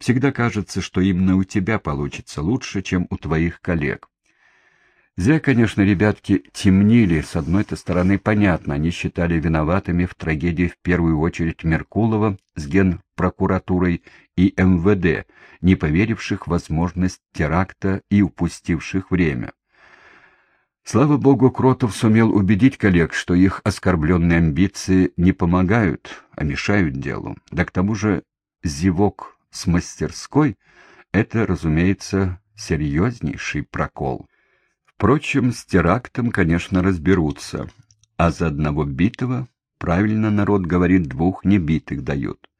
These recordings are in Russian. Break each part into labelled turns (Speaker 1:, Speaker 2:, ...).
Speaker 1: Всегда кажется, что именно у тебя получится лучше, чем у твоих коллег. Зря, конечно, ребятки темнили. С одной-то стороны, понятно, они считали виноватыми в трагедии в первую очередь Меркулова с генпрокуратурой и МВД, не поверивших в возможность теракта и упустивших время. Слава богу, Кротов сумел убедить коллег, что их оскорбленные амбиции не помогают, а мешают делу. Да к тому же зевок с мастерской — это, разумеется, серьезнейший прокол. Впрочем, с терактом, конечно, разберутся, а за одного битого, правильно народ говорит, двух небитых дают.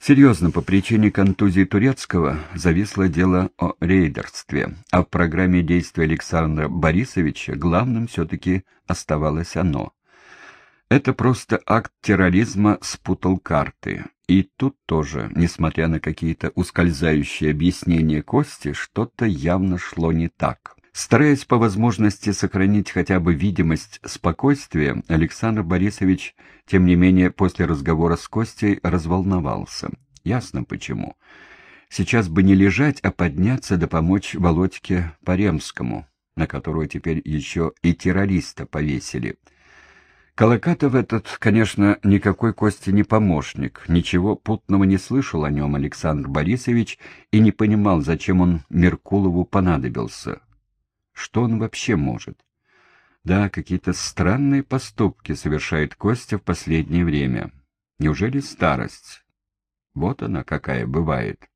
Speaker 1: Серьезно, по причине контузии турецкого зависло дело о рейдерстве, а в программе действий Александра Борисовича главным все-таки оставалось оно. Это просто акт терроризма спутал карты. И тут тоже, несмотря на какие-то ускользающие объяснения Кости, что-то явно шло не так. Стараясь по возможности сохранить хотя бы видимость спокойствия, Александр Борисович, тем не менее, после разговора с Костей разволновался. Ясно почему. Сейчас бы не лежать, а подняться да помочь Володьке Паремскому, на которого теперь еще и террориста повесили. Колокатов этот, конечно, никакой Кости не помощник, ничего путного не слышал о нем Александр Борисович и не понимал, зачем он Меркулову понадобился. Что он вообще может? Да, какие-то странные поступки совершает Костя в последнее время. Неужели старость? Вот она какая бывает.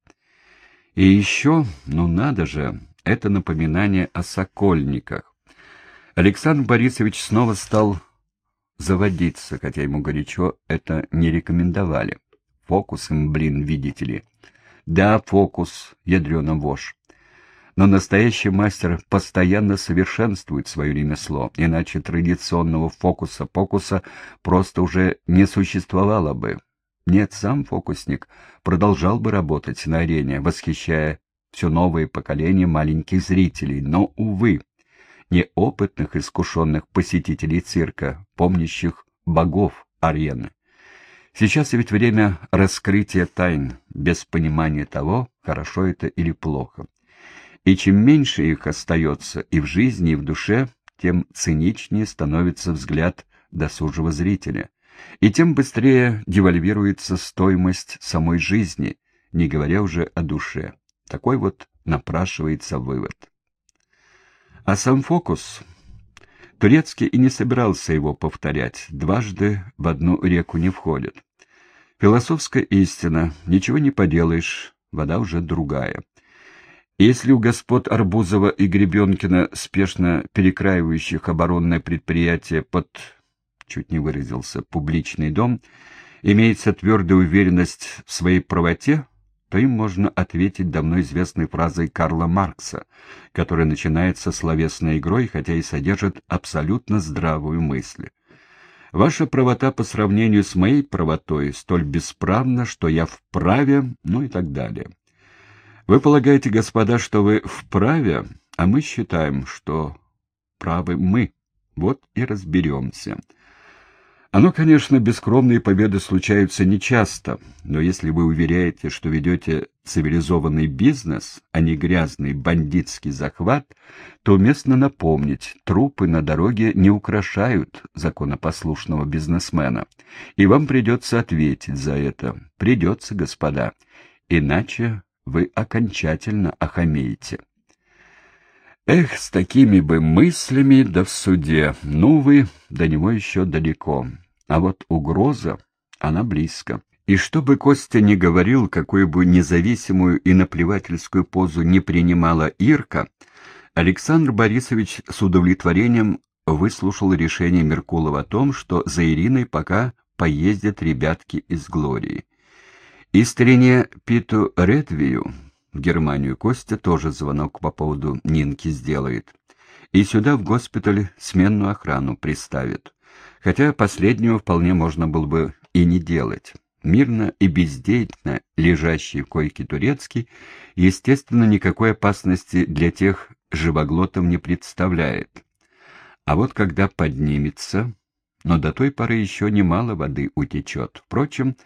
Speaker 1: И еще, ну надо же, это напоминание о сокольниках. Александр Борисович снова стал заводиться, хотя ему горячо это не рекомендовали. Фокус им, блин, видите ли. Да, фокус, ядрёна вошь. Но настоящий мастер постоянно совершенствует свое ремесло, иначе традиционного фокуса-покуса просто уже не существовало бы. Нет, сам фокусник продолжал бы работать на арене, восхищая все новые поколения маленьких зрителей, но, увы, неопытных искушенных посетителей цирка, помнящих богов арены. Сейчас ведь время раскрытия тайн, без понимания того, хорошо это или плохо. И чем меньше их остается и в жизни, и в душе, тем циничнее становится взгляд досужего зрителя, и тем быстрее девальвируется стоимость самой жизни, не говоря уже о душе. Такой вот напрашивается вывод. А сам фокус... Турецкий и не собирался его повторять, дважды в одну реку не входит. Философская истина, ничего не поделаешь, вода уже другая. Если у господ Арбузова и Гребенкина, спешно перекраивающих оборонное предприятие под, чуть не выразился, публичный дом, имеется твердая уверенность в своей правоте, то им можно ответить давно известной фразой Карла Маркса, которая начинается словесной игрой, хотя и содержит абсолютно здравую мысль. Ваша правота по сравнению с моей правотой столь бесправна, что я вправе, ну и так далее. Вы полагаете, господа, что вы вправе, а мы считаем, что правы мы. Вот и разберемся. Оно, конечно, бескромные победы случаются нечасто, но если вы уверяете, что ведете цивилизованный бизнес, а не грязный бандитский захват, то уместно напомнить, трупы на дороге не украшают законопослушного бизнесмена, и вам придется ответить за это. Придется, господа, иначе вы окончательно охамеете. Эх, с такими бы мыслями да в суде, ну вы, до него еще далеко, а вот угроза, она близко. И что бы Костя ни говорил, какую бы независимую и наплевательскую позу не принимала Ирка, Александр Борисович с удовлетворением выслушал решение Меркулова о том, что за Ириной пока поездят ребятки из Глории. И старине Питу Редвию в Германию Костя тоже звонок по поводу Нинки сделает. И сюда в госпиталь сменную охрану приставит. Хотя последнего вполне можно было бы и не делать. Мирно и бездеятельно лежащий в койке турецкий, естественно, никакой опасности для тех живоглотов не представляет. А вот когда поднимется, но до той поры еще немало воды утечет. Впрочем,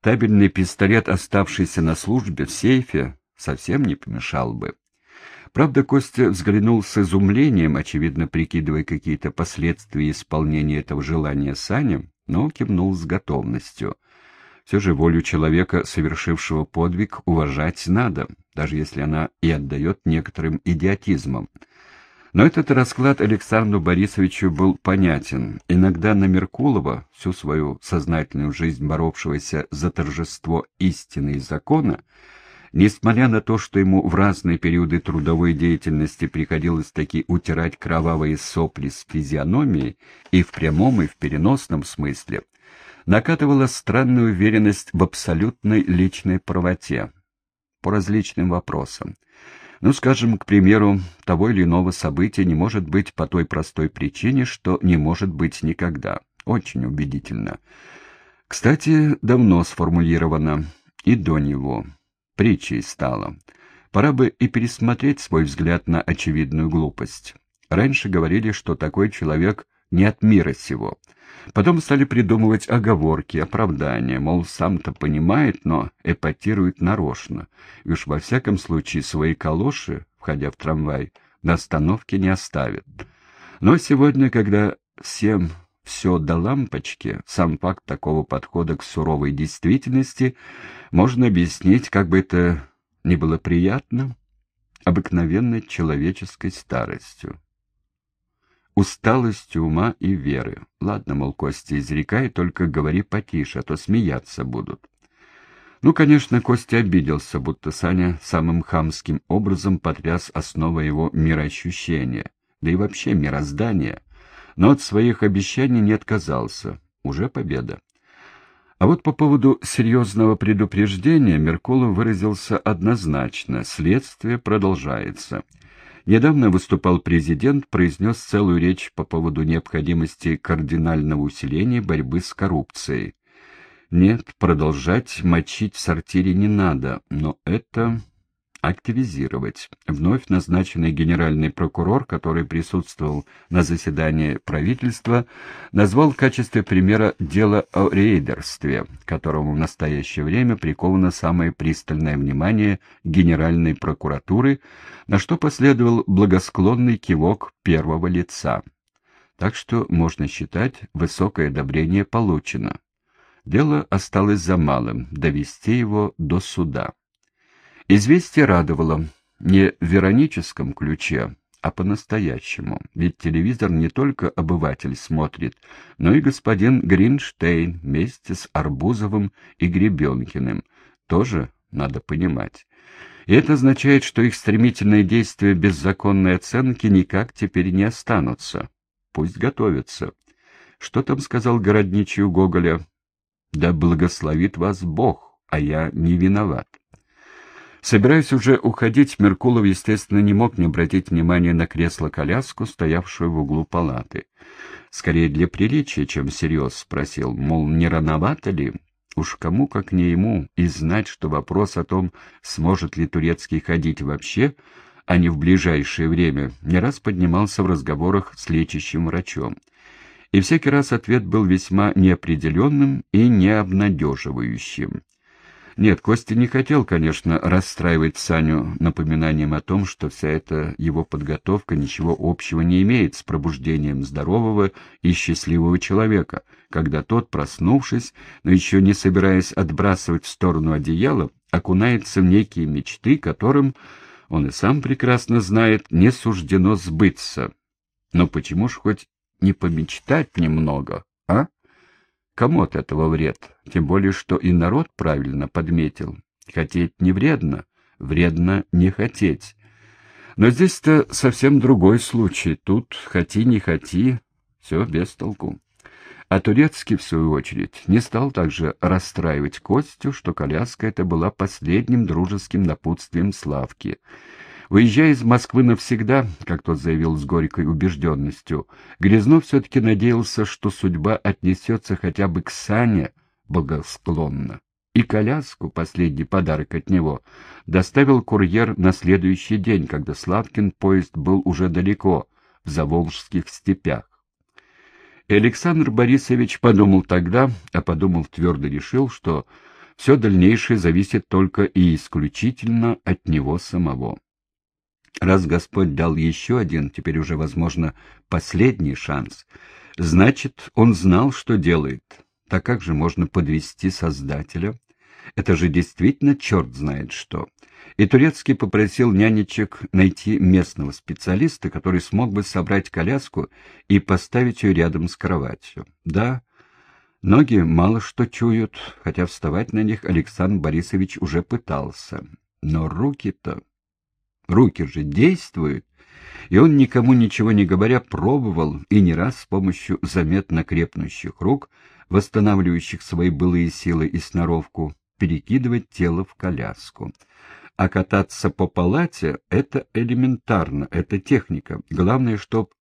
Speaker 1: Табельный пистолет, оставшийся на службе в сейфе, совсем не помешал бы. Правда, Костя взглянул с изумлением, очевидно прикидывая какие-то последствия исполнения этого желания Саня, но кивнул с готовностью. Все же волю человека, совершившего подвиг, уважать надо, даже если она и отдает некоторым идиотизмом. Но этот расклад Александру Борисовичу был понятен. Иногда на Меркулова, всю свою сознательную жизнь боровшегося за торжество истины и закона, несмотря на то, что ему в разные периоды трудовой деятельности приходилось таки утирать кровавые сопли с физиономией и в прямом, и в переносном смысле, накатывала странную уверенность в абсолютной личной правоте по различным вопросам. Ну, скажем, к примеру, того или иного события не может быть по той простой причине, что не может быть никогда. Очень убедительно. Кстати, давно сформулировано. И до него. Притчей стало. Пора бы и пересмотреть свой взгляд на очевидную глупость. Раньше говорили, что такой человек не от мира сего. Потом стали придумывать оговорки, оправдания, мол, сам-то понимает, но эпатирует нарочно. И уж во всяком случае свои калоши, входя в трамвай, на остановке не оставит. Но сегодня, когда всем все до лампочки, сам факт такого подхода к суровой действительности можно объяснить, как бы это ни было приятно, обыкновенной человеческой старостью усталостью ума и веры. Ладно, мол, Костя, изрекай, только говори потише, а то смеяться будут. Ну, конечно, Костя обиделся, будто Саня самым хамским образом потряс основы его мироощущения, да и вообще мироздания, но от своих обещаний не отказался. Уже победа. А вот по поводу серьезного предупреждения Меркулов выразился однозначно. Следствие продолжается. Недавно выступал президент, произнес целую речь по поводу необходимости кардинального усиления борьбы с коррупцией. Нет, продолжать мочить в сортире не надо, но это активизировать. Вновь назначенный генеральный прокурор, который присутствовал на заседании правительства, назвал в качестве примера дело о рейдерстве, которому в настоящее время приковано самое пристальное внимание Генеральной прокуратуры, на что последовал благосклонный кивок первого лица. Так что можно считать, высокое одобрение получено. Дело осталось за малым — довести его до суда. Известие радовало не в вероническом ключе, а по-настоящему, ведь телевизор не только обыватель смотрит, но и господин Гринштейн вместе с Арбузовым и Гребенкиным тоже надо понимать. И это означает, что их стремительные действия без законной оценки никак теперь не останутся. Пусть готовятся. Что там сказал городничий у Гоголя? «Да благословит вас Бог, а я не виноват». Собираясь уже уходить, Меркулов, естественно, не мог не обратить внимания на кресло-коляску, стоявшую в углу палаты. Скорее для приличия, чем всерьез спросил, мол, не рановато ли? Уж кому, как не ему, и знать, что вопрос о том, сможет ли турецкий ходить вообще, а не в ближайшее время, не раз поднимался в разговорах с лечащим врачом. И всякий раз ответ был весьма неопределенным и необнадеживающим. Нет, Костя не хотел, конечно, расстраивать Саню напоминанием о том, что вся эта его подготовка ничего общего не имеет с пробуждением здорового и счастливого человека, когда тот, проснувшись, но еще не собираясь отбрасывать в сторону одеяла, окунается в некие мечты, которым, он и сам прекрасно знает, не суждено сбыться. Но почему ж хоть не помечтать немного, а? Кому от этого вред? Тем более, что и народ правильно подметил. Хотеть не вредно, вредно не хотеть. Но здесь-то совсем другой случай. Тут хоти не хоти, все без толку. А Турецкий, в свою очередь, не стал также расстраивать Костю, что коляска эта была последним дружеским напутствием Славки — Уезжая из Москвы навсегда, как тот заявил с горькой убежденностью, Грязнов все-таки надеялся, что судьба отнесется хотя бы к Сане благосклонно. И коляску, последний подарок от него, доставил курьер на следующий день, когда Славкин поезд был уже далеко, в Заволжских степях. И Александр Борисович подумал тогда, а подумал твердо решил, что Все дальнейшее зависит только и исключительно от него самого. Раз Господь дал еще один, теперь уже, возможно, последний шанс, значит, он знал, что делает. Так как же можно подвести Создателя? Это же действительно черт знает что. И Турецкий попросил нянечек найти местного специалиста, который смог бы собрать коляску и поставить ее рядом с кроватью. Да, ноги мало что чуют, хотя вставать на них Александр Борисович уже пытался. Но руки-то... Руки же действуют. И он, никому ничего не говоря, пробовал и не раз с помощью заметно крепнущих рук, восстанавливающих свои былые силы и сноровку, перекидывать тело в коляску. А кататься по палате — это элементарно, это техника. Главное, чтоб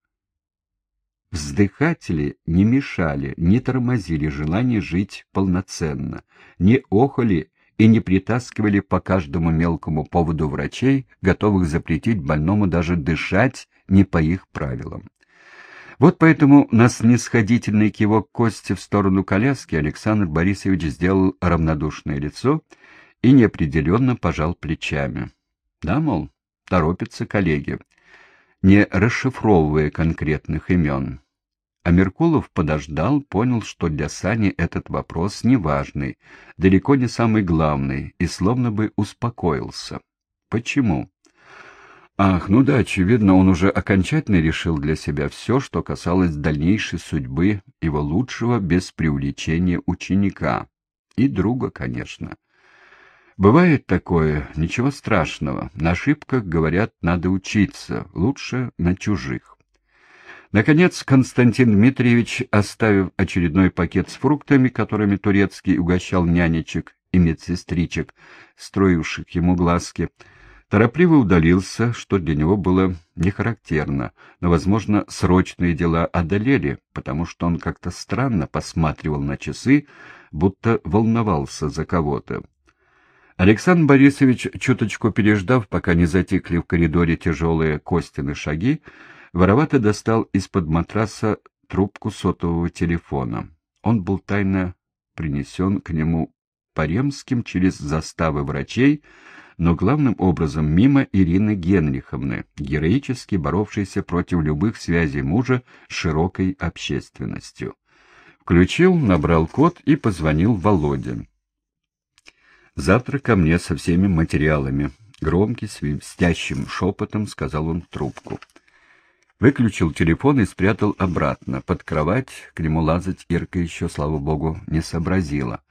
Speaker 1: вздыхатели не мешали, не тормозили желание жить полноценно, не охали и не притаскивали по каждому мелкому поводу врачей, готовых запретить больному даже дышать не по их правилам. Вот поэтому на снисходительный кивок Кости в сторону коляски Александр Борисович сделал равнодушное лицо и неопределенно пожал плечами. Да, мол, торопятся коллеги, не расшифровывая конкретных имен. А Меркулов подождал, понял, что для Сани этот вопрос неважный, далеко не самый главный, и словно бы успокоился. Почему? Ах, ну да, очевидно, он уже окончательно решил для себя все, что касалось дальнейшей судьбы его лучшего без преувеличения ученика. И друга, конечно. Бывает такое, ничего страшного. На ошибках, говорят, надо учиться, лучше на чужих. Наконец Константин Дмитриевич, оставив очередной пакет с фруктами, которыми Турецкий угощал нянечек и медсестричек, строивших ему глазки, торопливо удалился, что для него было не характерно, но, возможно, срочные дела одолели, потому что он как-то странно посматривал на часы, будто волновался за кого-то. Александр Борисович, чуточку переждав, пока не затихли в коридоре тяжелые Костины шаги, Воровато достал из-под матраса трубку сотового телефона. Он был тайно принесен к нему Паремским через заставы врачей, но главным образом мимо Ирины Генриховны, героически боровшейся против любых связей мужа с широкой общественностью. Включил, набрал код и позвонил Володе. «Завтра ко мне со всеми материалами», — громкий, свистящим шепотом сказал он трубку. Выключил телефон и спрятал обратно. Под кровать к нему лазать Ирка еще, слава богу, не сообразила.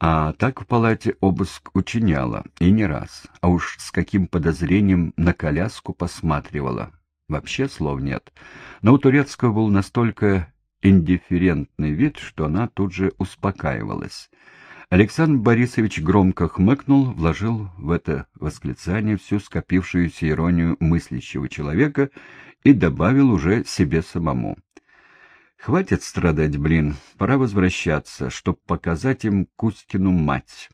Speaker 1: А так в палате обыск учиняла, и не раз. А уж с каким подозрением на коляску посматривала. Вообще слов нет. Но у Турецкого был настолько индифферентный вид, что она тут же успокаивалась. Александр Борисович громко хмыкнул, вложил в это восклицание всю скопившуюся иронию мыслящего человека и добавил уже себе самому. «Хватит страдать, блин, пора возвращаться, чтоб показать им Кузькину мать».